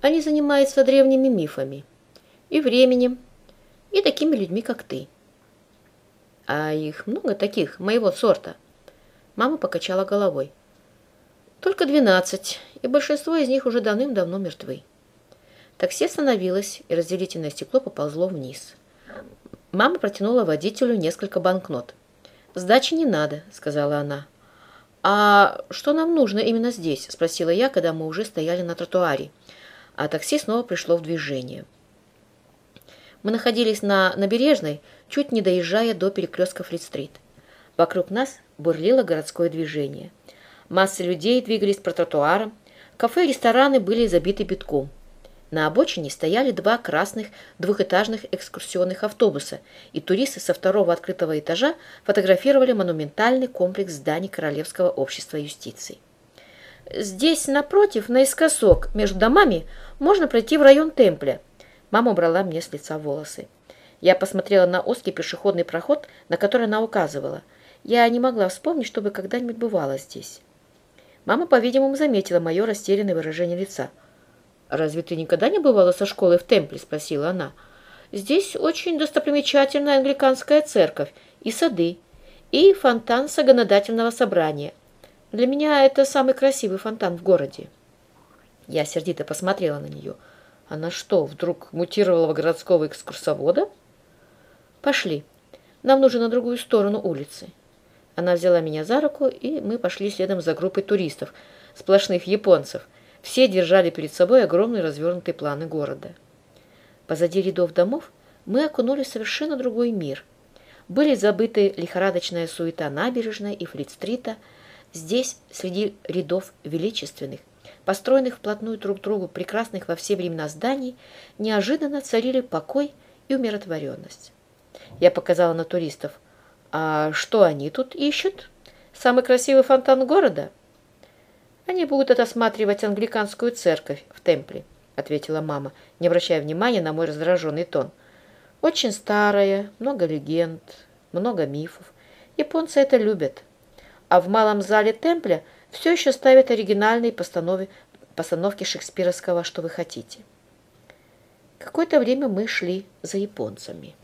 Они занимаются древними мифами и временем, и такими людьми, как ты. А их много таких, моего сорта. Мама покачала головой. Только двенадцать, и большинство из них уже давным-давно мертвы. Такси остановилось, и разделительное стекло поползло вниз. Мама протянула водителю несколько банкнот. «Сдачи не надо», — сказала она. «А что нам нужно именно здесь?» — спросила я, когда мы уже стояли на тротуаре. А такси снова пришло в движение. Мы находились на набережной, чуть не доезжая до перекрестка Флит-стрит. Вокруг нас бурлило городское движение. Массы людей двигались по тротуарам, кафе и рестораны были забиты битком. На обочине стояли два красных двухэтажных экскурсионных автобуса, и туристы со второго открытого этажа фотографировали монументальный комплекс зданий Королевского общества юстиции. «Здесь, напротив, наискосок, между домами, можно пройти в район Темпля». Мама убрала мне с лица волосы. Я посмотрела на узкий пешеходный проход, на который она указывала. Я не могла вспомнить, чтобы когда-нибудь бывала здесь. Мама, по-видимому, заметила мое растерянное выражение лица – «Разве ты никогда не бывала со школой в Темпле?» – спросила она. «Здесь очень достопримечательная англиканская церковь и сады, и фонтан законодательного собрания. Для меня это самый красивый фонтан в городе». Я сердито посмотрела на нее. Она что, вдруг мутировала в городского экскурсовода? «Пошли. Нам нужно на другую сторону улицы». Она взяла меня за руку, и мы пошли следом за группой туристов, сплошных японцев – все держали перед собой огромные развернутые планы города. Позади рядов домов мы окунулись в совершенно другой мир. Были забыты лихорадочная суета набережной и Флит-стрита. Здесь, среди рядов величественных, построенных вплотную друг к другу прекрасных во все времена зданий, неожиданно царили покой и умиротворенность. Я показала на туристов. «А что они тут ищут? Самый красивый фонтан города?» «Они будут осматривать англиканскую церковь в Темпле», — ответила мама, не обращая внимания на мой раздраженный тон. «Очень старая, много легенд, много мифов. Японцы это любят. А в малом зале Темпля все еще ставят оригинальные постановы, постановки шекспировского «Что вы хотите». Какое-то время мы шли за японцами.